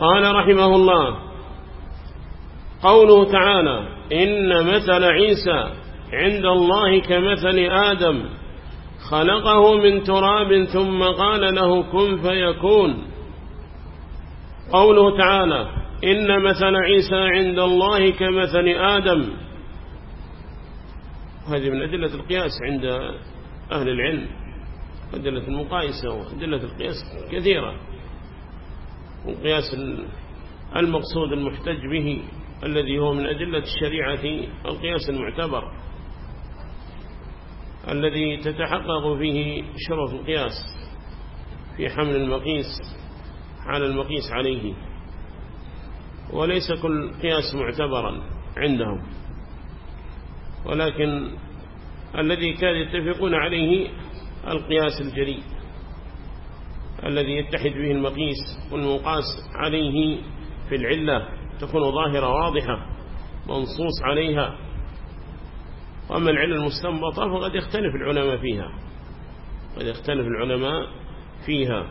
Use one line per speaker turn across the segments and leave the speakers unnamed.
قال رحمه الله قوله تعالى إن مثل عيسى عند الله كمثل آدم خلقه من تراب ثم قال له كن فيكون. قوله تعالى إن مثل عيسى عند الله كمثل آدم. هذه من أدلة القياس عند أهل العلم أدلة المقايسة وأدلة القياس كثيرة. والقياس المقصود المحتج به الذي هو من أدلة الشريعة القياس المعتبر الذي تتحقق فيه شرف القياس في حمل المقيس على المقيس عليه. وليس كل قياس معتبرا عندهم. ولكن الذي كان يتفقون عليه القياس الجري الذي يتحد به المقيس والمقاس عليه في العلة تكون ظاهرة واضحة منصوص عليها. وأما العلة المستنبطة فقد يختلف العلماء فيها قد يختلف العلماء فيها.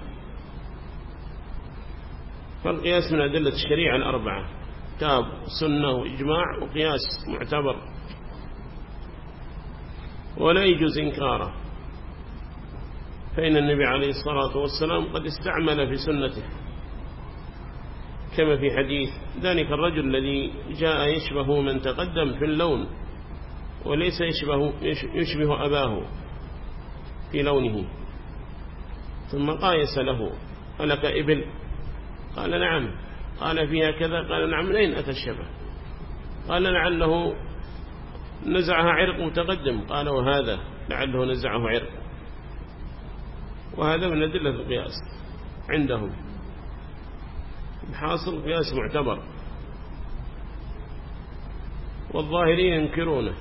فالقياس من أدلة الشريعة الأربعة كتاب سنة وإجماع وقياس معتبر. ولا يجوز إنكاره. فإن النبي عليه الصلاة والسلام قد استعمل في سنته. كما في حديث ذلك الرجل الذي جاء يشبه من تقدم في اللون وليس يشبه, يشبه أباه في لونه. ثم قايس له ألك إبل؟ قال نعم. قال فيها كذا؟ قال نعم. لين أتى الشبه؟ قال لعله نزعها عرق متقدم. قال وهذا؟ لعله نزعه عرق. وهذا من أدلة القياس عندهم الحاصل القياس معتبر. والظاهرين ينكرونه.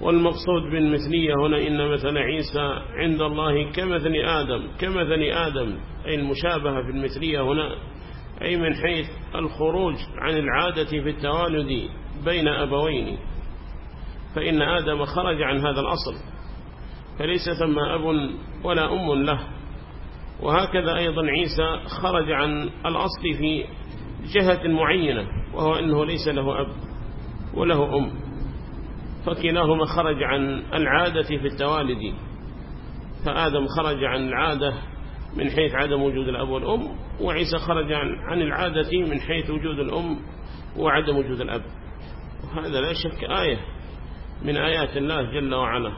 والمقصود بالمثلية هنا إن مثل عيسى عند الله كمثل آدم. كمثل آدم أي المشابهة في المثلية هنا أي من حيث الخروج عن العادة في التوالد بين أبوين. فإن آدم خرج عن هذا الأصل. فليس ثم أب ولا أم له. وهكذا أيضا عيسى خرج عن الأصل في جهة معينة وهو أنه ليس له أب وله أم. فكلاهما خرج عن العادة في التوالد. فآدم خرج عن العادة من حيث عدم وجود الأب والأم وعيسى خرج عن العادة من حيث وجود الأم وعدم وجود الأب. وهذا لا شك آية من آيات الله جل وعلا.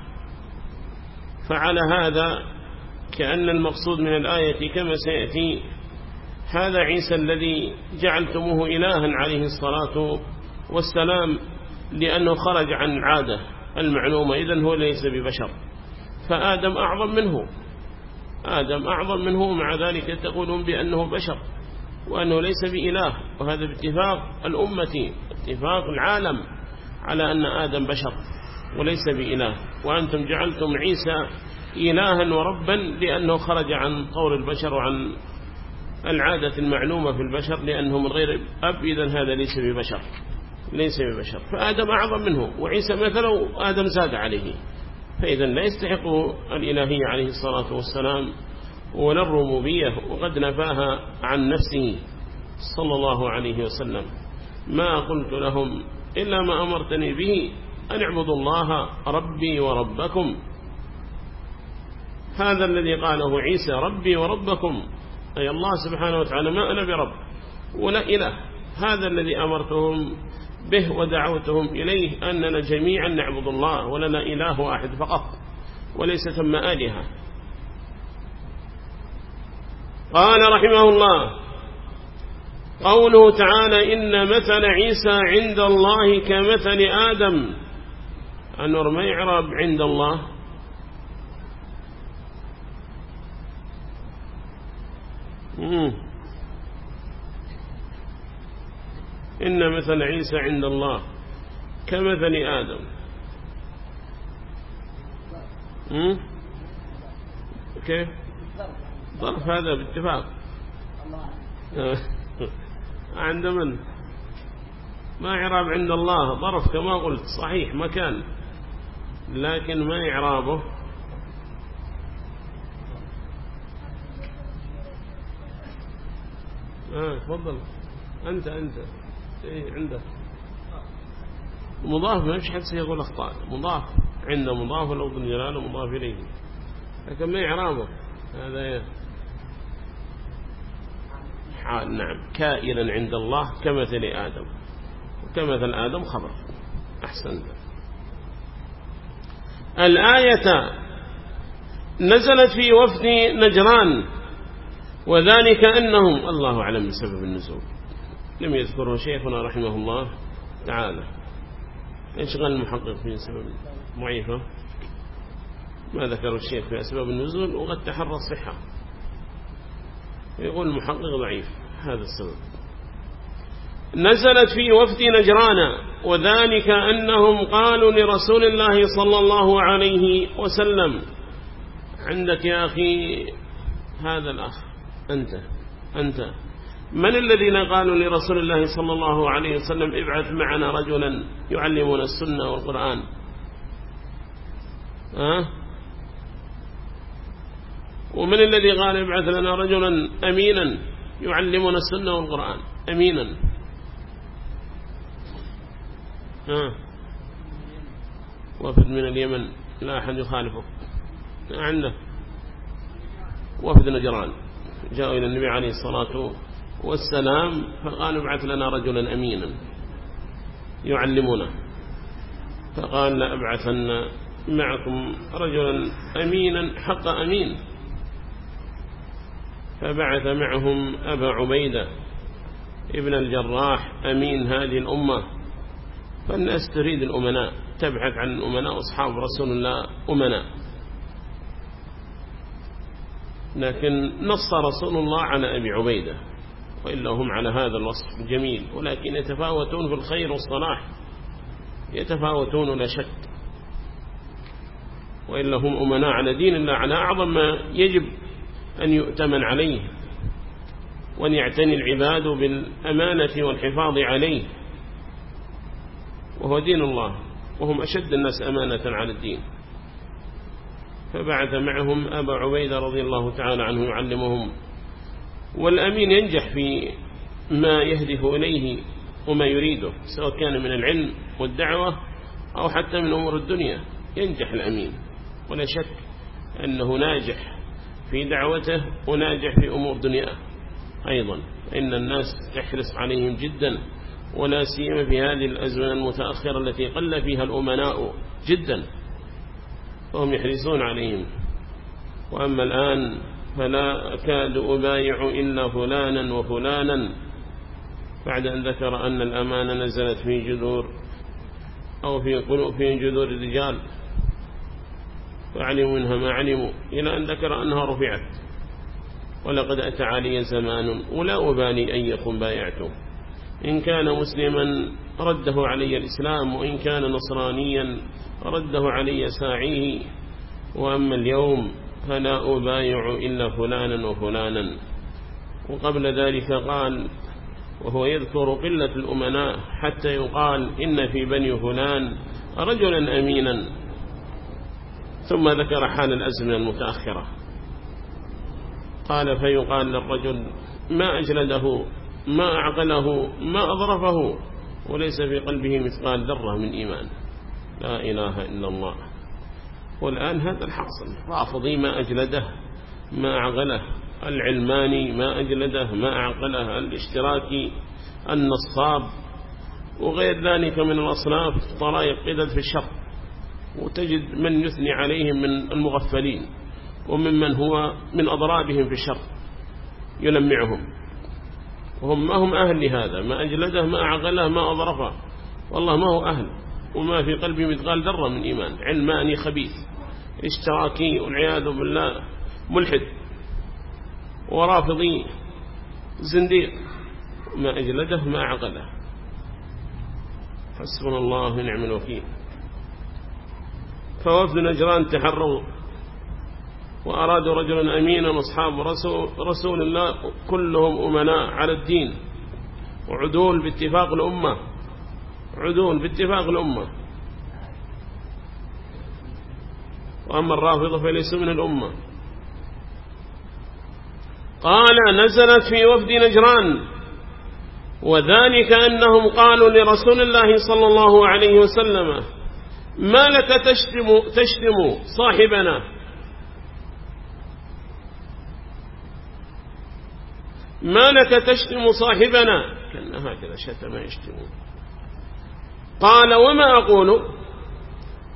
فعلى هذا كأن المقصود من الآية كما سيأتي هذا عيسى الذي جعلتموه إلها عليه الصلاة والسلام لأنه خرج عن العادة المعلومة إذن هو ليس ببشر. فآدم أعظم منه. آدم أعظم منه مع ذلك تقولون بأنه بشر وأنه ليس بإله. وهذا باتفاق الأمة اتفاق العالم على أن آدم بشر. وليس بإله. وأنتم جعلتم عيسى إلها وربا لأنه خرج عن طور البشر وعن العادة المعلومة في البشر لأنه من غير أب إذا هذا ليس ببشر. ليس ببشر. فآدم أعظم منه. وعيسى مثله آدم زاد عليه. فإذا لا يستحق الإلهية عليه الصلاة والسلام ولا الربوبية وقد نفاها عن نفسه صلى الله عليه وسلم. ما قلت لهم إلا ما أمرتني به أن اعبدوا الله ربي وربكم. هذا الذي قاله عيسى ربي وربكم. أي الله سبحانه وتعالى ما أنا برب ولا إله. هذا الذي أمرتهم به ودعوتهم إليه أننا جميعا نعبد الله ولنا إله واحد فقط وليس ثم آلهة. قال رحمه الله قوله تعالى إن مثل عيسى عند الله كمثل آدم. النور ما يعرب عند الله. إن مثل عيسى عند الله كمثل آدم. كيف؟ ظرف هذا باتفاق. عند من؟ ما إعراب عند الله. ظرف كما قلت. صحيح مكان. لكن ما إعرابه. آه تفضل. أنت أنت. إيه عندك. مضاف ما فيش حد سيقول أخطاء مضاف. عند مضاف لفظ الجلال ومضاف إليه. لكن ما إعرابه. هذا إيه؟ حال نعم. كائنا عند الله كمثل آدم. وكمثل آدم خبر. أحسن الآية نزلت في وفد نجران وذلك أنهم الله أعلم بسبب النزول. لم يذكره شيخنا رحمه الله تعالى. قال المحقق في سبب ضعيفة؟ ما ذكر الشيخ في أسباب النزول وقد تحرى الصحة. يقول المحقق ضعيف هذا السبب. نزلت في وفد نجران وذلك أنهم قالوا لرسول الله صلى الله عليه وسلم عندك يا أخي هذا الأخ أنت أنت. من الذين قالوا لرسول الله صلى الله عليه وسلم ابعث معنا رجلا يعلمنا السنة والقرآن؟ أه؟ ومن الذي قال ابعث لنا رجلا أمينا يعلمنا السنة والقرآن؟ أمينا. وفد من اليمن لا أحد يخالفه. عنده. وفد نجران. جاءوا إلى النبي عليه الصلاة والسلام فقالوا ابعث لنا رجلا أمينا يعلمنا. فقال لا أبعثن معكم رجلا أمينا حق أمين. فبعث معهم أبا عبيدة ابن الجراح أمين هذه الأمة. فالناس تريد الأمناء؟ تبحث عن الأمناء أصحاب رسول الله أمناء. لكن نص رسول الله على أبي عبيدة وإلا هم على هذا الوصف الجميل ولكن يتفاوتون في الخير والصلاح. يتفاوتون لا شك. وإلا هم أمناء على دين الله على أعظم ما يجب أن يؤتمن عليه وأن يعتني العباد بالأمانة والحفاظ عليه. وهو دين الله وهم أشد الناس أمانة على الدين. فبعث معهم أبا عبيدة رضي الله تعالى عنه يعلمهم. والأمين ينجح في ما يهدف إليه وما يريده سواء كان من العلم والدعوة أو حتى من أمور الدنيا. ينجح الأمين. ولا شك أنه ناجح في دعوته وناجح في أمور دنياه أيضا. إن الناس تحرص عليهم جدا. ولا سيما في هذه الأزمنة المتأخرة التي قل فيها الأمناء جدا فهم يحرصون عليهم. وأما الآن فلا أكاد أبايع إلا فلانا وفلانا بعد أن ذكر أن الأمانة نزلت في جذور أو في قلوب في جذور الرجال. فعلموا منها ما علموا إلى أن ذكر أنها رفعت. ولقد أتى علي زمان ولا أبالي أن يكون بايعته. إن كان مسلما رده علي الإسلام وإن كان نصرانيا رده علي ساعيه. وأما اليوم فلا أبايع إلا فلانا وفلانا. وقبل ذلك قال وهو يذكر قلة الأمناء حتى يقال إن في بني فلان رجلا أمينا. ثم ذكر حال الأزمة المتأخرة. قال فيقال للرجل ما أجلده؟ ما أعقله ما أظرفه وليس في قلبه مثقال ذرة من إيمان. لا إله إلا الله. والآن هذا الحاصل. رافضي ما أجلده ما أعقله. العلماني ما أجلده ما أعقله. الاشتراكي النصاب وغير ذلك من الأصناف طرائق قدد في الشر. وتجد من يثني عليهم من المغفلين وممن هو من أضرابهم في الشر يلمعهم. وهم ما هم أهل لهذا ما أجلده ما أعقله ما أضرفه والله ما هو أهل وما في قلبه مثقال ذرة من إيمان. علماني خبيث إشتراكي والعياذ بالله ملحد ورافضي زنديق. ما أجلده ما عقله حسبنا الله ونعم الوكيل. فوفد نجران تحروا. وأرادوا رجلا أمينا أصحاب رسول, رسول الله كلهم أمناء على الدين وعدول باتفاق الأمة عدول باتفاق الأمة. وأما الرافضة فليسوا من الأمة. قال نزلت في وفد نجران وذلك أنهم قالوا لرسول الله صلى الله عليه وسلم ما لك تشتم, تشتم صاحبنا؟ ما لك تشتم صاحبنا كان هكذا شتم يشتمون. قال وما أقول؟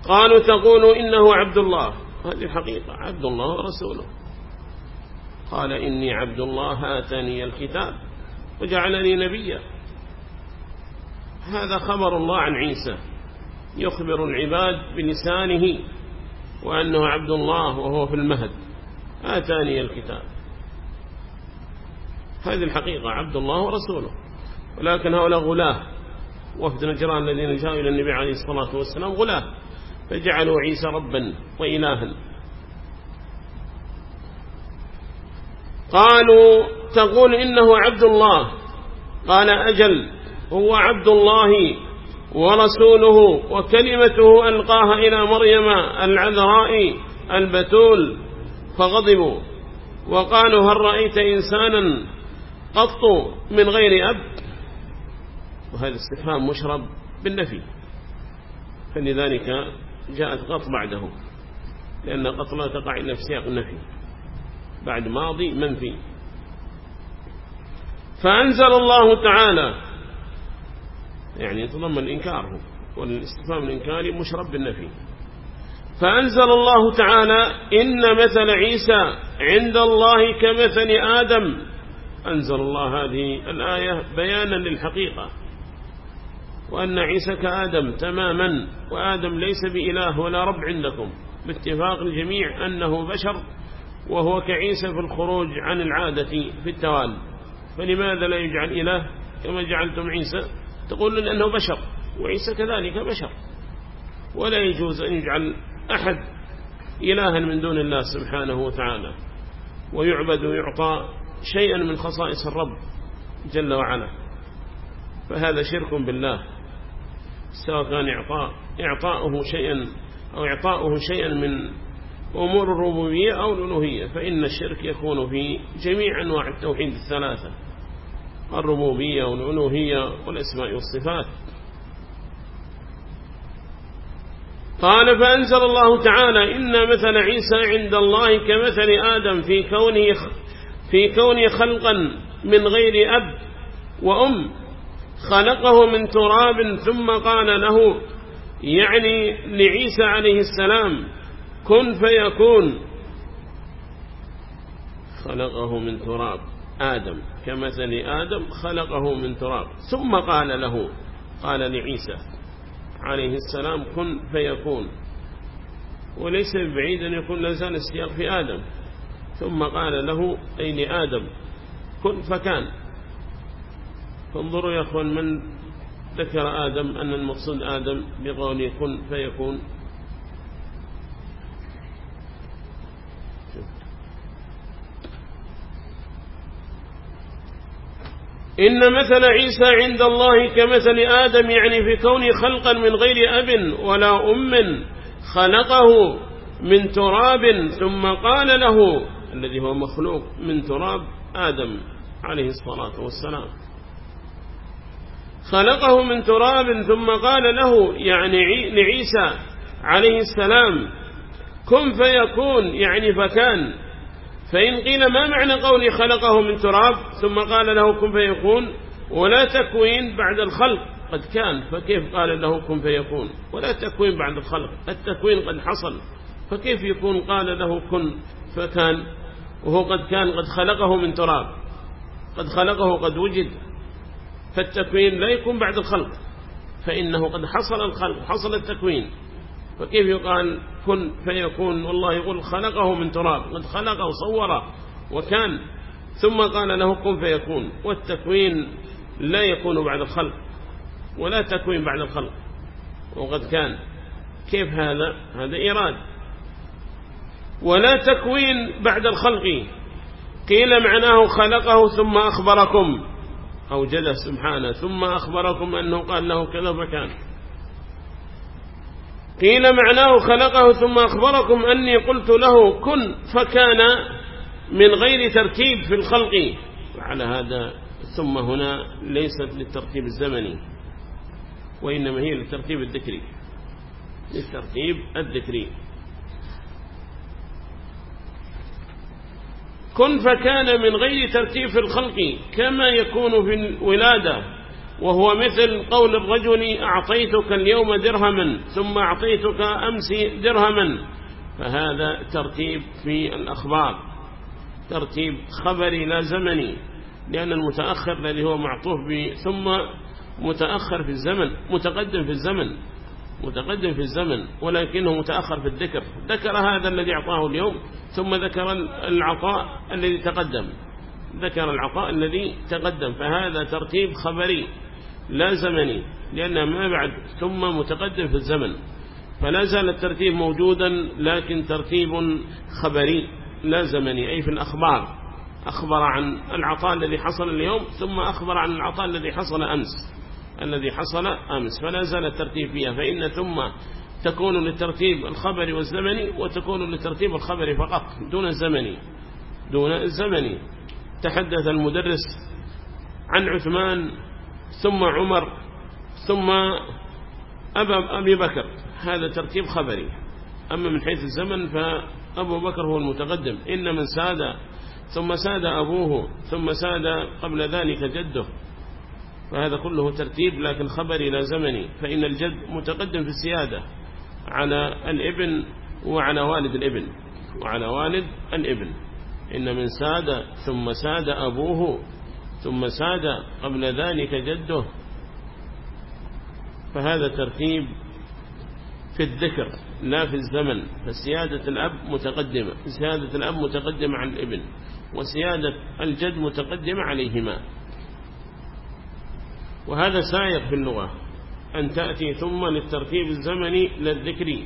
قالوا تقول إنه عبد الله. هذه الحقيقة عبد الله ورسوله. قال إني عبد الله آتاني الكتاب وجعلني نبيا. هذا خبر الله عن عيسى. يخبر العباد بلسانه وأنه عبد الله وهو في المهد. آتاني الكتاب. هذه الحقيقة عبد الله ورسوله. ولكن هؤلاء غلاة. وفد نجران الذين جاءوا إلى النبي عليه الصلاة والسلام غلاة. فجعلوا عيسى ربا وإلها. قالوا تقول إنه عبد الله. قال أجل هو عبد الله ورسوله وكلمته ألقاها إلى مريم العذراء البتول فغضبوا. وقالوا هل رأيت إنسانا قط من غير أب وهذا استفهام مشرب بالنفي. فلذلك جاءت قط بعده لأن قط لا تقع إلا في سياق النفي. بعد ماضي منفي. فأنزل الله تعالى يعني يتضمن الإنكار هو والاستفهام الإنكاري مشرب بالنفي. فأنزل الله تعالى إن مثل عيسى عند الله كمثل آدم. أنزل الله هذه الآية بيانا للحقيقة وأن عيسى كآدم تماما وآدم ليس بإله ولا رب عندكم باتفاق الجميع أنه بشر وهو كعيسى في الخروج عن العادة في التوالي. فلماذا لا يجعل إله كما جعلتم عيسى؟ تقول أنه بشر وعيسى كذلك بشر. ولا يجوز أن يجعل أحد إلها من دون الله سبحانه وتعالى ويعبد ويعطى شيئا من خصائص الرب جل وعلا. فهذا شرك بالله. سواء كان إعطاء إعطاؤه شيئا أو إعطاؤه شيئا من أمور الربوبية أو الألوهية فإن الشرك يكون في جميع أنواع التوحيد الثلاثة الربوبية والألوهية والأسماء والصفات. قال فأنزل الله تعالى إن مثل عيسى عند الله كمثل آدم في كونه في كونه خلقا من غير أب وأم خلقه من تراب ثم قال له يعني لعيسى عليه السلام كن فيكون. خلقه من تراب. آدم كمثل آدم خلقه من تراب. ثم قال له قال لعيسى عليه السلام كن فيكون. وليس بعيد أن يكون لازال السياق في آدم. ثم قال له أي لآدم كن فكان. فانظروا يا أخوان من ذكر آدم أن المقصود آدم بقوله كن فيكون. إن مثل عيسى عند الله كمثل آدم يعني في كون خلقا من غير أب ولا أم خلقه من تراب ثم قال له الذي هو مخلوق من تراب آدم عليه الصلاة والسلام. خلقه من تراب ثم قال له يعني لعيسى عليه السلام كن فيكون يعني فكان. فإن قيل ما معنى قولي خلقه من تراب ثم قال له كن فيكون ولا تكوين بعد الخلق قد كان فكيف قال له كن فيكون ولا تكوين بعد الخلق التكوين قد حصل. فكيف يكون قال له كن فكان وهو قد كان قد خلقه من تراب؟ قد خلقه قد وجد. فالتكوين لا يكون بعد الخلق فإنه قد حصل الخلق حصل التكوين. فكيف يقال كن؟ فيكون والله يقول خلقه من تراب قد خلقه صوره وكان. ثم قال له كن فيكون. والتكوين لا يكون بعد الخلق ولا تكوين بعد الخلق وقد كان. كيف هذا؟ هذا إيراد. ولا تكوين بعد الخلق. قيل معناه خلقه ثم أخبركم. أوجده سبحانه ثم أخبركم أنه قال له كذا فكان. قيل معناه خلقه ثم أخبركم أني قلت له كن فكان من غير ترتيب في الخلق. وعلى هذا ثم هنا ليست للترتيب الزمني وإنما هي للترتيب الذكري للترتيب الذكري كن فكان من غير ترتيب في الخلق كما يكون في الولادة. وهو مثل قول الرجل أعطيتك اليوم درهما ثم أعطيتك أمس درهما. فهذا ترتيب في الأخبار ترتيب خبري لا زمني لأن المتأخر الذي هو معطوف ثم متأخر في الزمن متقدم في الزمن. متقدم في الزمن ولكنه متأخر في الذكر. ذكر هذا الذي أعطاه اليوم ثم ذكر العطاء الذي تقدم. ذكر العطاء الذي تقدم فهذا ترتيب خبري لا زمني لأن ما بعد ثم متقدم في الزمن. فلا زال الترتيب موجودا لكن ترتيب خبري لا زمني أي في الأخبار. أخبر عن العطاء الذي حصل اليوم ثم أخبر عن العطاء الذي حصل أمس. الذي حصل أمس. فلا زال الترتيب فيها. فإن ثم تكون للترتيب الخبري والزمني وتكون للترتيب الخبري فقط دون الزمني دون الزمني تحدث المدرس عن عثمان ثم عمر ثم أبا أبي بكر. هذا ترتيب خبري. أما من حيث الزمن فأبو بكر هو المتقدم. إن من ساد ثم ساد أبوه ثم ساد قبل ذلك جده. فهذا كله ترتيب لكن خبري لا زمني. فإن الجد متقدم في السيادة على الإبن وعلى والد الإبن وعلى والد الإبن. إن من ساد ثم ساد أبوه ثم ساد قبل ذلك جده. فهذا ترتيب في الذكر لا في الزمن. فسيادة الأب متقدمة سيادة الأب متقدمة عن الإبن وسيادة الجد متقدمة عليهما. وهذا سائق في اللغة أن تأتي ثم للترتيب الزمني للذكري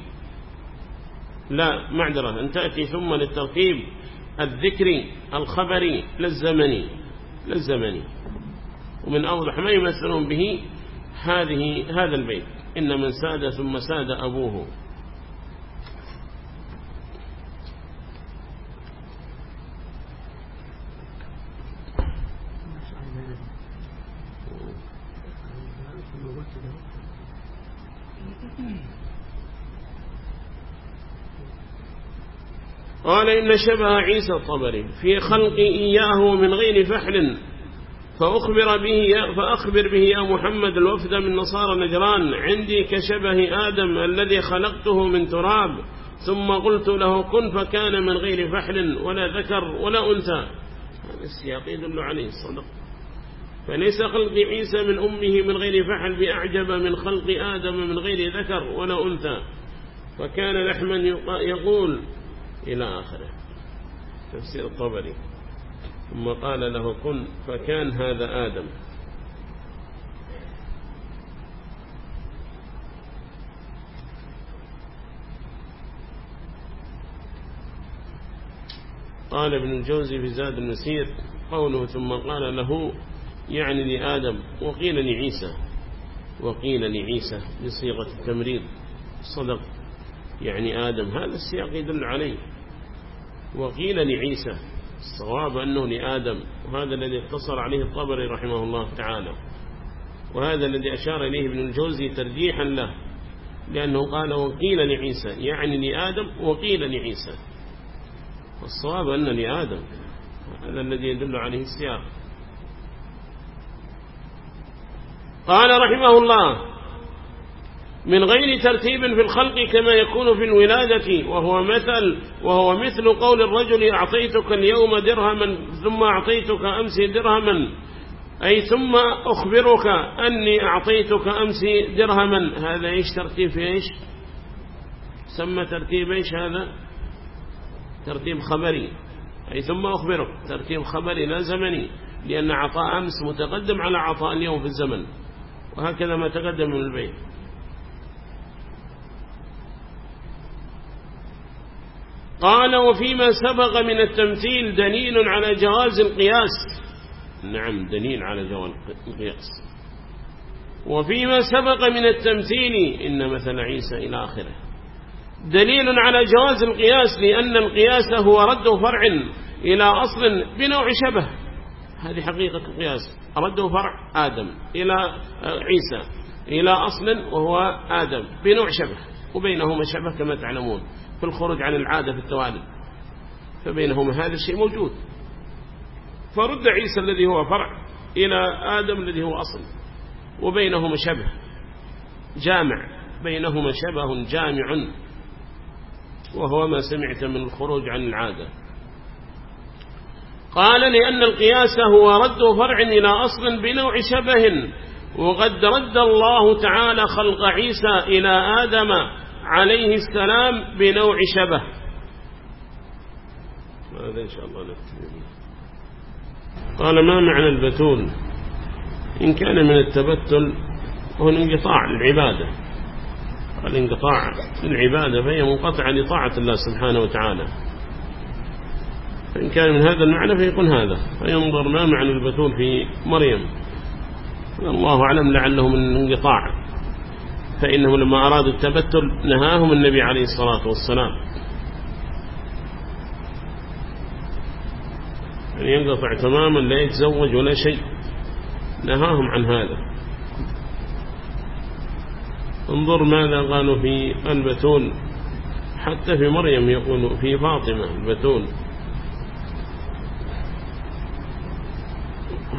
لا معذرة. أن تأتي ثم للترتيب الذكري الخبري للزمني. للزمني. ومن أوضح ما يمثلون به هذه هذا البيت. إن من ساد ثم ساد أبوه. قال إن شبه عيسى الطبري في خلق إياه من غير فحل فأخبر به فأخبر به يا محمد الوفد من نصارى نجران عندي كشبه آدم الذي خلقته من تراب ثم قلت له كن فكان من غير فحل ولا ذكر ولا أنثى. هذا السياق يدل عليه الصدق فليس خلق عيسى من أمه من غير فحل بأعجب من خلق آدم من غير ذكر ولا أنثى. فكان لحما يقول إلى آخره. تفسير الطبري. ثم قال له كن. فكان هذا آدم. قال ابن الجوزي في زاد المسير قوله ثم قال له يعني لآدم. وقيل لعيسى. وقيل لعيسى بصيغة التمريض. صدق. يعني آدم. هذا السياق يدل عليه. وقيل لعيسى الصواب أنه لآدم وهذا الذي اقتصر عليه الطبري رحمه الله تعالى وهذا الذي أشار إليه ابن الجوزي ترجيحا له لأنه قال وقيل لعيسى يعني لآدم وقيل لعيسى. الصواب أن لآدم هذا الذي يدل عليه السياق. قال رحمه الله من غير ترتيب في الخلق كما يكون في الولادة وهو مثل وهو مثل قول الرجل أعطيتك اليوم درهما ثم أعطيتك أمس درهما. أي ثم أخبرك أني أعطيتك أمس درهما. هذا إيش ترتيب في إيش؟ سمى ترتيب إيش هذا؟ ترتيب خبري. أي ثم أخبرك ترتيب خبري لا زمني لأن عطاء أمس متقدم على عطاء اليوم في الزمن. وهكذا ما تقدم من البيت. قال وفيما سبق من التمثيل دليل على جواز القياس. نعم دليل على جواز القياس. وفيما سبق من التمثيل إن مثل عيسى إلى آخره. دليل على جواز القياس لأن القياس هو رد فرع إلى أصل بنوع شبه. هذه حقيقة القياس. رده فرع آدم إلى عيسى إلى أصل وهو آدم بنوع شبه وبينهما شبه كما تعلمون. في الخروج عن العادة في التوالد فبينهما هذا الشيء موجود. فرد عيسى الذي هو فرع إلى آدم الذي هو أصل وبينهما شبه جامع بينهما شبه جامع وهو ما سمعت من الخروج عن العادة. قال لأن القياس هو رد فرع إلى أصل بنوع شبه وقد رد الله تعالى خلق عيسى إلى آدم عليه السلام بنوع شبه. هذا إن شاء الله نكتب؟ قال ما معنى البتول؟ إن كان من التبتل هو الانقطاع العبادة الانقطاع العبادة فهي منقطعة لطاعة الله سبحانه وتعالى. فإن كان من هذا المعنى فيكون هذا. فينظر ما معنى البتول في مريم. الله أعلم لعله من انقطاع. فإنه لما أرادوا التبتل نهاهم النبي عليه الصلاة والسلام. يعني ينقطع تماما لا يتزوج ولا شيء. نهاهم عن هذا. انظر ماذا قالوا في البتول. حتى في مريم يقول في فاطمة البتول.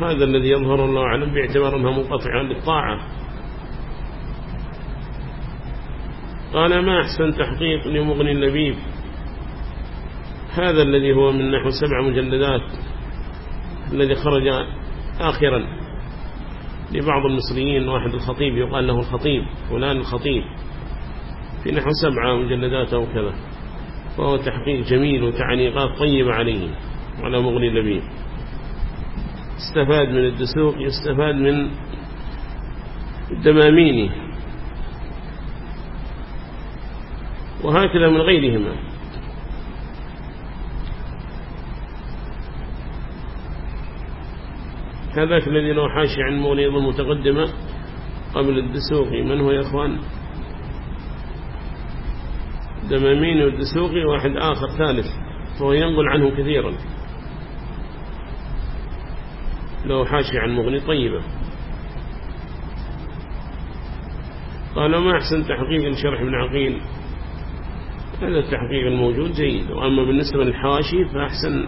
هذا الذي يظهر الله أعلم باعتبار أنها منقطعة للطاعة. قال ما أحسن تحقيق لمغني اللبيب؟ هذا الذي هو من نحو سبع مجلدات الذي خرج آخرا لبعض المصريين. واحد الخطيب يقال له الخطيب فلان الخطيب في نحو سبعة مجلدات أو كذا وهو تحقيق جميل وتعليقات طيبة عليه على مغني اللبيب. استفاد من الدسوق يستفاد من الدماميني وهكذا من غيرهما. هذاك الذي له حاشي عن مغنيض المتقدمة قبل الدسوقي من هو يا أخوان؟ دماميني والدسوقي واحد آخر ثالث فهو ينقل عنه كثيرا. له حاشي عن مغني طيبة. قال ما أحسن تحقيق لشرح ابن عقيل؟ هذا التحقيق الموجود جيد. وأما بالنسبة للحواشي فأحسن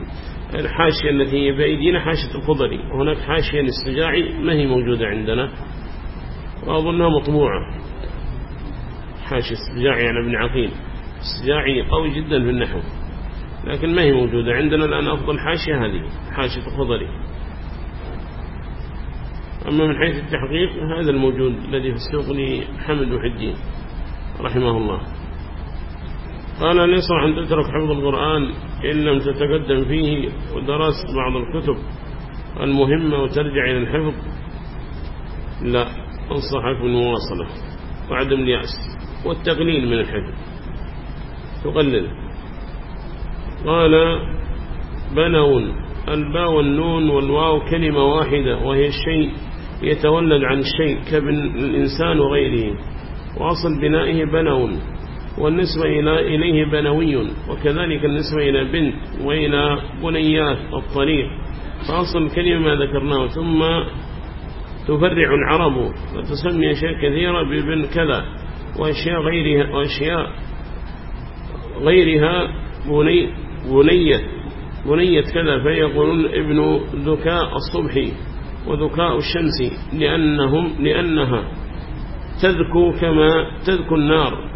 الحاشية التي بأيدينا حاشية الخضري. وهناك حاشية للسجاعي ما هي موجودة عندنا؟ وأظنها مطبوعة. حاشية السجاعي على ابن عقيل. السجاعي قوي جدا في النحو. لكن ما هي موجودة؟ عندنا الآن أفضل حاشية هذه حاشية الخضري. أما من حيث التحقيق هذا الموجود الذي في السوق لحمد وحدين رحمه الله. قال ليس أن تترك حفظ القرآن إن لم تتقدم فيه ودرست بعض الكتب المهمة وترجع إلى الحفظ. لا أنصحك بالمواصلة. وعدم اليأس والتقليل من الحفظ. تقلل. قال بنون الباء والنون والواو كلمة واحدة وهي الشيء يتولد عن الشيء كابن الإنسان وغيره. وأصل بنائه بنون والنسبة إليه بنوي وكذلك النسبة إلى بنت وإلى بنيات الطريق. فأصل الكلمة ما ذكرناه ثم تفرع العرب وتسمي أشياء كثيرة ببن كذا وأشياء غيرها, وأشياء غيرها بني بنية بنية كذا فيقولون ابن ذكاء الصبح وذكاء الشمس لأنهم لأنها تذكو كما تذكو النار.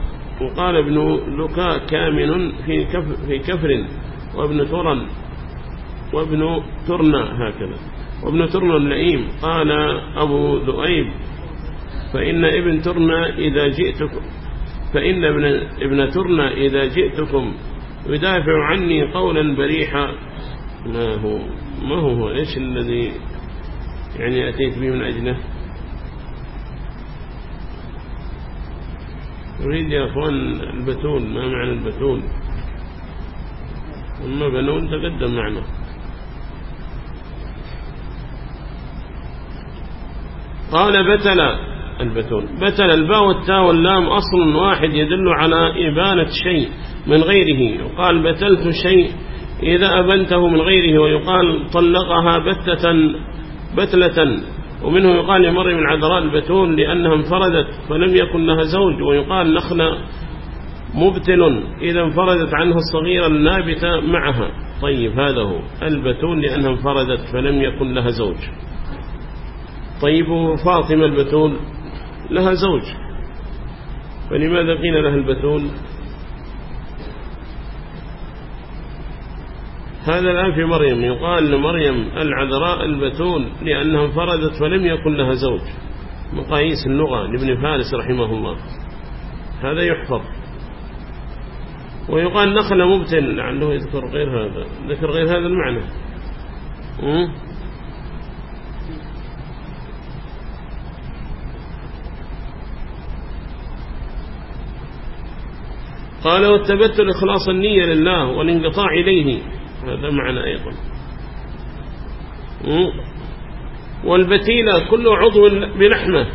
وقال ابن لكاء كامن في كفر, في كفر وابن ترن وابن ترنا هكذا وابن ترنا اللئيم. قال أبو ذؤيب فإن ابن ترنا إذا جئتكم فإن ابن, ابن ترنا إذا جئتكم يدافع عني قولا بريحا. ما هو ما هو إيش الذي يعني أتيت به من أجله؟ نريد يا أخوان البتول ما معنى البتول؟ أما بنون تقدم معنا قال بتل البتول. بتل الباء والتاء واللام أصل واحد يدل على إبانة شيء من غيره. وقال بتلت شيء إذا أبنته من غيره ويقال طلقها بتة بتلة. ومنه يقال لمريم العذراء البتون لأنها انفردت فلم يكن لها زوج ويقال نخل مبتل إذا انفردت عنه الصغيرة النابتة معها. طيب هذا هو البتون لأنها انفردت فلم يكن لها زوج. طيب فاطمة البتول لها زوج. فلماذا قيل لها البتول؟ هذا الآن في مريم يقال لمريم العذراء البتول لأنها انفردت فلم يكن لها زوج. مقاييس اللغة لابن فارس رحمه الله. هذا يحفظ. ويقال نخل مبتل لعله يذكر غير هذا. ذكر غير هذا المعنى. قال والتبتل إخلاص النية لله والانقطاع إليه. هذا معنى أيضا. والبتيلة كل عضو بلحمة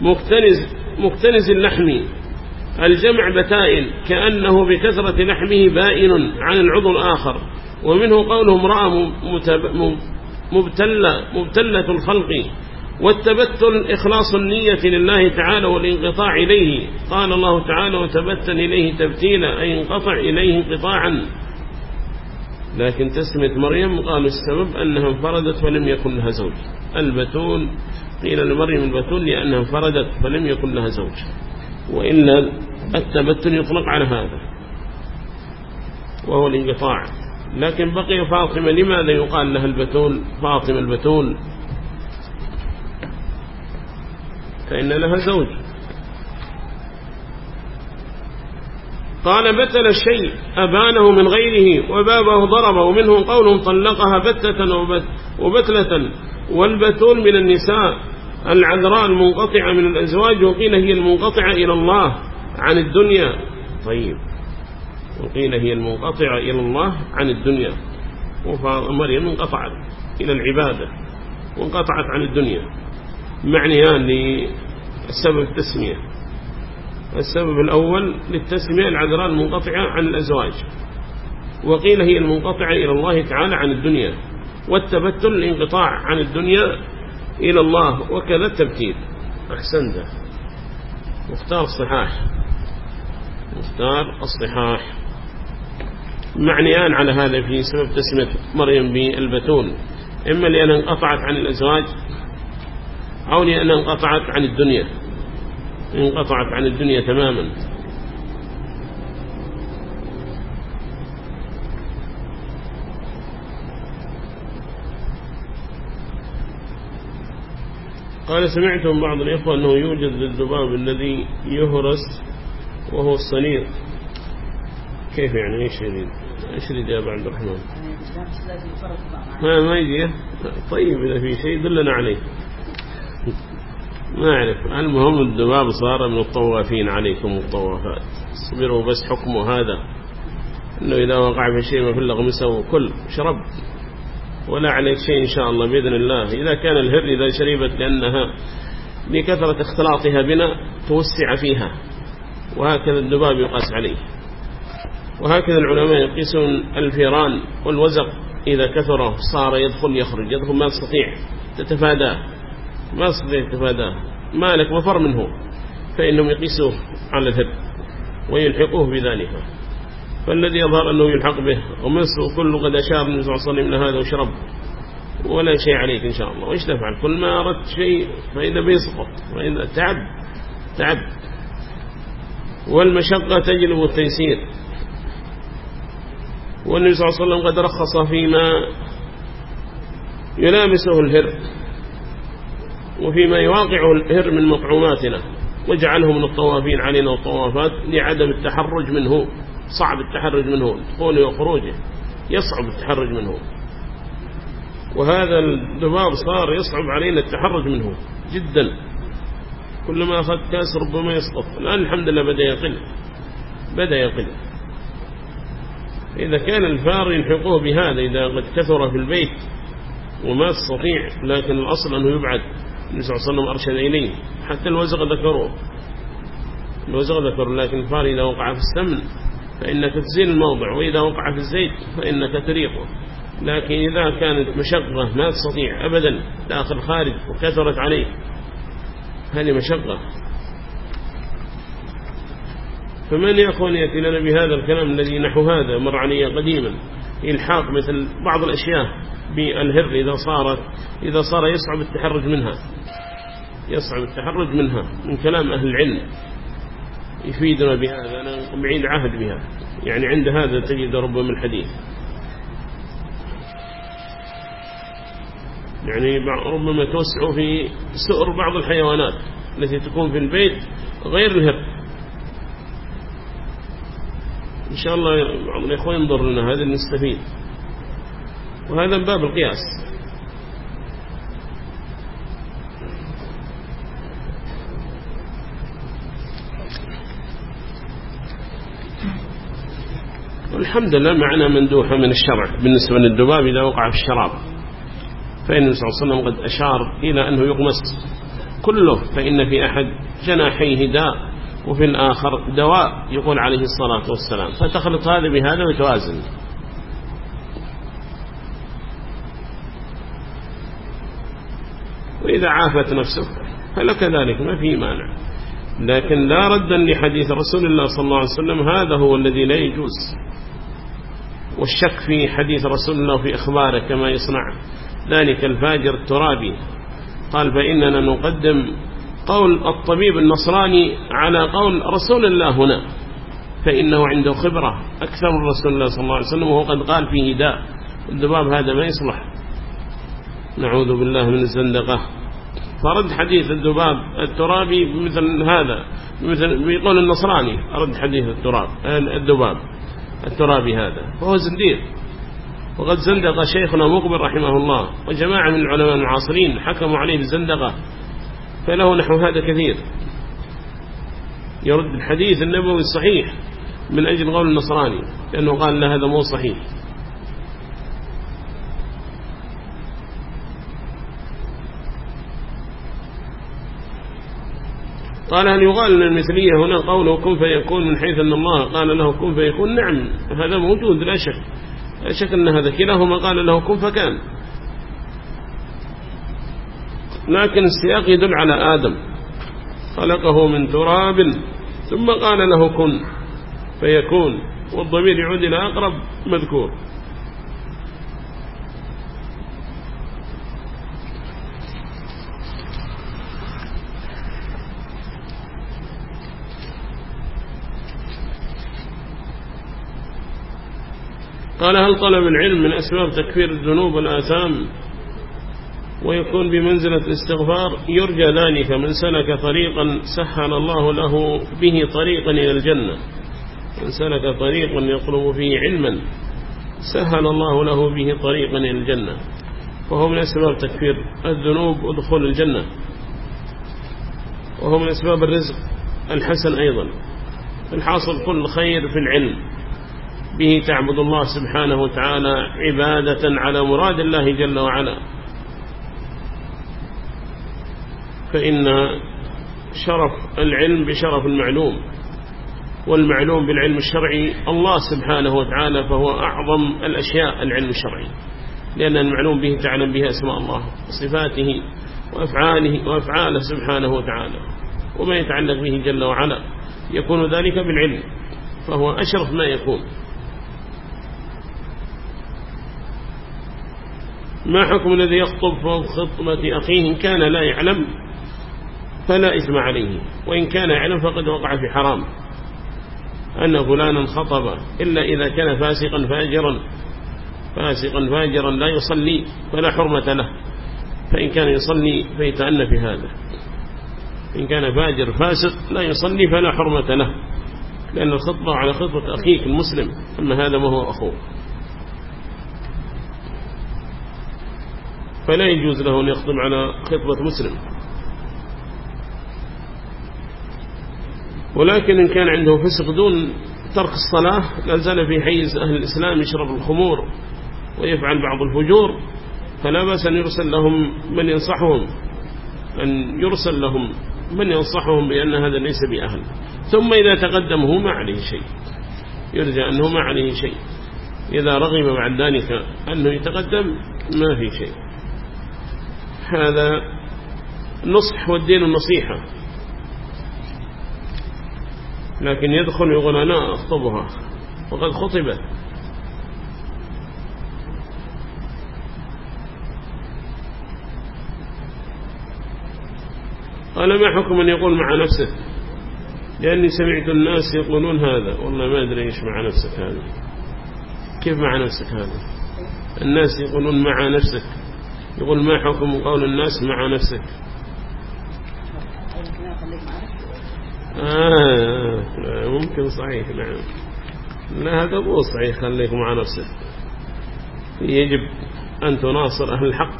مكتنز, مكتنز اللحم. الجمع بتائل كأنه بكثرة لحمه بائن عن العضو الآخر ومنه قوله امرأة مبتلة, مبتلة الخلق. والتبتل إخلاص النية لله تعالى والانقطاع إليه. قال الله تعالى وتبتل إليه تبتيلا أي انقطع إليه انقطاعا. لكن تسمية مريم قالوا السبب أنها انفردت ولم يكن لها زوج. البتول قيل لمريم البتول لأنها انفردت فلم يكن لها زوج. وإلا التبتل يطلق على هذا. وهو الانقطاع. لكن بقي فاطمة لماذا يقال لها البتول فاطمة البتول فإن لها زوج. قال بتل الشيء أبانه من غيره وبابه ضرب ومنهم قولهم طلقها بتة وبتلة والبتول من النساء. العذراء المنقطعة من الأزواج وقيل هي المنقطعة إلى الله عن الدنيا. طيب. وقيل هي المنقطعة إلى الله عن الدنيا. ومريم انقطعت إلى العبادة وانقطعت عن الدنيا. معنيان لسبب التسمية السبب الأول للتسمية العذراء المنقطعة عن الأزواج. وقيل هي المنقطعة إلى الله تعالى عن الدنيا والتبتل الانقطاع عن الدنيا إلى الله وكذا التبتيل. أحسنت. مختار الصحاح. مختار الصحاح. معنيان على هذا في سبب تسمية مريم بالبتول. إما لأن انقطعت عن الأزواج أو لأن انقطعت عن الدنيا. انقطعت عن الدنيا تماما. قال سمعت من بعض الإخوة أنه يوجد للذباب الذي يهرس وهو الصنير كيف يعني؟ إيش يريد؟ إيش يريد يا عبد الرحمن؟ ما ما يجي. طيب إذا في شيء دلنا عليه. ما أعرف. المهم الذباب صار من الطوافين عليكم الطوافات. اصبروا بس حكمه هذا. أنه إذا وقع في شيء ما في اللغمسة كل شرب. ولا عليك شيء إن شاء الله بإذن الله. إذا كان الهر إذا شربت لأنها لكثرة اختلاطها بنا توسع فيها. وهكذا الذباب يقاس عليه. وهكذا العلماء يقيسون الفيران والوزق. إذا كثر صار يدخل يخرج. يدخل ما تستطيع تتفاداه ما استطيع يتفاداه مالك مفر منه فإنهم يقيسوه على الهب ويلحقوه بذلك. فالذي يظهر أنه يلحق به ومسه كل قد أشار النبي صلى الله عليه وسلم من هذا وشرب ولا شيء عليك إن شاء الله. وإيش تفعل؟ كل ما أردت شيء فإذا بيسقط فإذا تعب تعب. والمشقة تجلب التيسير. والنبي صلى الله عليه وسلم قد رخص فيما يلامسه الهر وفيما يواقع الهر من مطعوماتنا واجعله من الطوافين علينا والطوافات لعدم التحرج منه صعب التحرج منه دخوله وخروجه يصعب التحرج منه. وهذا الذباب صار يصعب علينا التحرج منه جدا. كلما أخذ كاس ربما يسقط. الآن الحمد لله بدأ يقل بدأ يقل. إذا كان الفار يلحقوه بهذا إذا قد كثر في البيت وما استطيع لكن الأصل أنه يبعد. النبي صلى الله عليه وسلم أرشد إليه. حتى الوزغ ذكروه. الوزغ ذكر لكن الفار إذا وقع في السمن فإنك تزيل الموضع وإذا وقع في الزيت فإنك تريقه لكن إذا كانت مشقة ما تستطيع أبدا داخل خارج وكثرت عليه هذه مشقة. فمن يكون يأتي لنا بهذا الكلام الذي نحو هذا مر علي قديما؟ إلحاق مثل بعض الأشياء بالهر إذا صارت إذا صار يصعب التحرج منها. يصعب التحرج منها من كلام أهل العلم. يفيدنا بهذا أنا بعيد عهد بها. يعني عند هذا تجد ربما الحديث يعني ربما توسع في سؤر بعض الحيوانات التي تكون في البيت غير الهر. إن شاء الله الإخوة ينظر لنا هذا نستفيد وهذا من باب القياس. والحمد لله معنا مندوحة من الشرع. بالنسبة للذباب إذا وقع في الشراب. فإن النبي صلى الله عليه وسلم قد أشار إلى أنه يغمس كله فإن في أحد جناحيه داء. وفي الآخر دواء يقول عليه الصلاة والسلام. فتخلط هذا بهذا وتوازن. وإذا عافت نفسه فلك ذلك ما في مانع. لكن لا ردا لحديث رسول الله صلى الله عليه وسلم هذا هو الذي لا يجوز. والشك في حديث رسول الله في أخباره كما يصنع ذلك الفاجر الترابي. قال فإننا نقدم قول الطبيب النصراني على قول رسول الله هنا فإنه عنده خبرة أكثر من رسول الله صلى الله عليه وسلم وهو قد قال فيه داء. الذباب هذا ما يصلح. نعوذ بالله من الزندقة. فرد حديث الذباب الترابي مثل هذا مثل بيقول النصراني رد حديث التراب الذباب الترابي هذا فهو زنديق. وقد زندق شيخنا مقبل رحمه الله وجماعة من العلماء المعاصرين حكموا عليه بالزندقة. فله نحو هذا كثير. يرد الحديث النبوي الصحيح من أجل قول النصراني لأنه قال لا هذا مو صحيح. قال هل يقال أن المثلية هنا قوله كن فيكون من حيث أن الله قال له كن فيكون؟ نعم هذا موجود لا شك. لا شك أن هذا كلاهما قال له كن فكان. لكن السياق يدل على آدم. خلقه من تراب ثم قال له كن فيكون والضمير يعود إلى أقرب مذكور. قال هل طلب العلم من أسباب تكفير الذنوب والآثام؟ ويكون بمنزلة الاستغفار يرجى ذلك من سلك طريقا سهل الله له به طريقا إلى الجنة. من سلك طريقا يطلب فيه علما سهل الله له به طريقا إلى الجنة. وهو من أسباب تكفير الذنوب ودخول الجنة. وهو من أسباب الرزق الحسن أيضا. الحاصل كل خير في العلم. به تعبد الله سبحانه وتعالى عبادة على مراد الله جل وعلا. فإن شرف العلم بشرف المعلوم والمعلوم بالعلم الشرعي الله سبحانه وتعالى فهو أعظم الأشياء العلم الشرعي لأن المعلوم به تعلم به أسماء الله وصفاته وأفعاله وأفعاله سبحانه وتعالى وما يتعلق به جل وعلا يكون ذلك بالعلم فهو أشرف ما يكون. ما حكم الذي يخطب فوق خطبة أخيه كان لا يعلم؟ فلا إثم عليه وإن كان يعلم فقد وقع في حرام. أن فلانا خطب إلا إذا كان فاسقا فاجرا فاسقا فاجرا لا يصلي فلا حرمة له. فإن كان يصلي فيتأنى في هذا. إن كان فاجر فاسق لا يصلي فلا حرمة له. لأن الخطبة على خطبة أخيك المسلم أما هذا ما هو أخوه. فلا يجوز له أن يخطب على خطبة مسلم. ولكن إن كان عنده فسق دون ترك الصلاة لازال في حيز أهل الإسلام يشرب الخمور ويفعل بعض الفجور فلا بأس أن يرسل لهم من ينصحهم أن يرسل لهم من ينصحهم بأن هذا ليس بأهل. ثم إذا تقدمه ما عليه شيء يرجى أنه ما عليه شيء. إذا رغب بعد ذلك أنه يتقدم ما في شيء. هذا نصح والدين النصيحة لكن يدخل يقول أنا أخطبها. وقد خطبت. قال ما حكم أن يقول مع نفسه؟ لأني سمعت الناس يقولون هذا. والله ما أدري إيش مع نفسك هذا. كيف مع نفسك هذا؟ الناس يقولون مع نفسك. يقول ما حكم قول الناس مع نفسك؟ آه ممكن صحيح نعم. لا هذا مو صحيح خليك مع نفسك. يجب أن تناصر أهل الحق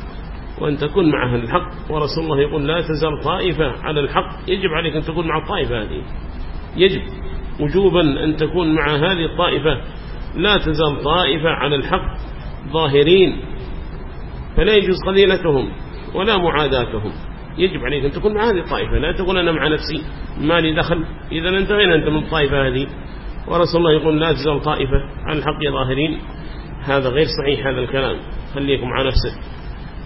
وأن تكون مع أهل الحق. ورسول الله يقول لا تزال طائفة على الحق. يجب عليك أن تكون مع الطائفة هذه. يجب وجوبا أن تكون مع هذه الطائفة. لا تزال طائفة على الحق ظاهرين فلا يجوز قليلتهم ولا معاداتهم. يجب عليك أن تكون مع هذه الطائفة لا تقول أنا مع نفسي ما لي دخل إذا أنت وين أنت من الطائفة هذه. ورسول الله يقول لا تزال طائفة على الحق ظاهرين. هذا غير صحيح هذا الكلام. خليكم مع نفسك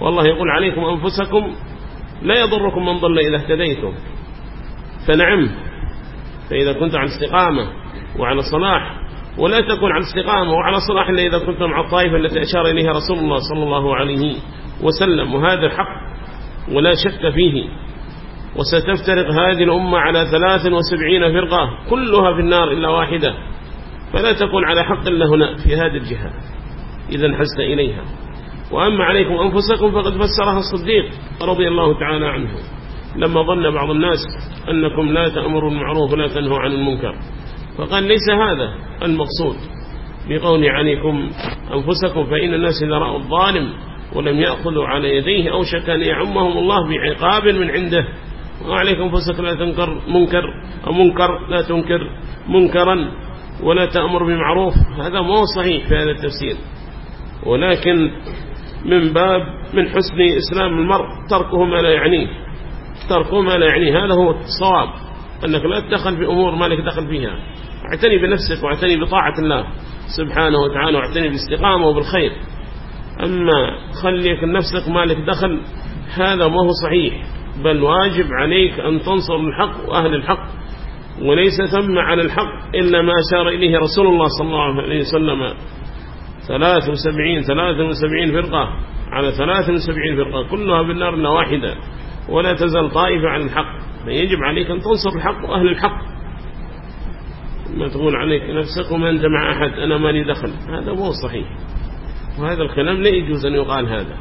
والله يقول عليكم أنفسكم لا يضركم من ضل إذا اهتديتم. فنعم فإذا كنت على استقامة وعلى صلاح ولا تكون على استقامة وعلى صلاح إلا إذا كنت مع الطائفة التي أشار إليها رسول الله صلى الله عليه وسلم. وهذا حق ولا شك فيه. وستفترق هذه الأمة على 73 فرقة كلها في النار إلا واحدة. فلا تكون على حق إلا هنا في هذه الجهة. إذا انحزت إليها. وأما عليكم أنفسكم فقد فسرها الصديق رضي الله تعالى عنه. لما ظن بعض الناس أنكم لا تأمروا المعروف ولا تنهوا عن المنكر. فقال ليس هذا المقصود. بقول عليكم أنفسكم فإن الناس إذا رأوا الظالم. ولم يأخذوا على يديه أوشك أن يعمهم الله بعقاب من عنده. وعليكم أنفسك لا تنكر منكر أو منكر لا تنكر منكرا ولا تأمر بمعروف. هذا مو صحيح في هذا التفسير. ولكن من باب من حسن إسلام المرء تركه ما لا يعنيه. تركه ما لا يعنيه. هذا هو الصواب. أنك لا تدخل في أمور ما لك دخل فيها. اعتني بنفسك واعتني بطاعة الله سبحانه وتعالى واعتني بالاستقامة وبالخير. أما خليك نفسك ما لك دخل هذا ما هو صحيح. بل واجب عليك أن تنصر الحق وأهل الحق وليس ثم على الحق إلا ما أشار إليه رسول الله صلى الله عليه وسلم. 73 73 فرقة. على 73 فرقة كلها بالنار واحدة. ولا تزال طائفة عن الحق. فيجب عليك أن تنصر الحق وأهل الحق. ما تقول عليك نفسك وما أنت مع أحد أنا مالي دخل. هذا مو صحيح. وهذا الكلام لا يجوز أن يقال هذا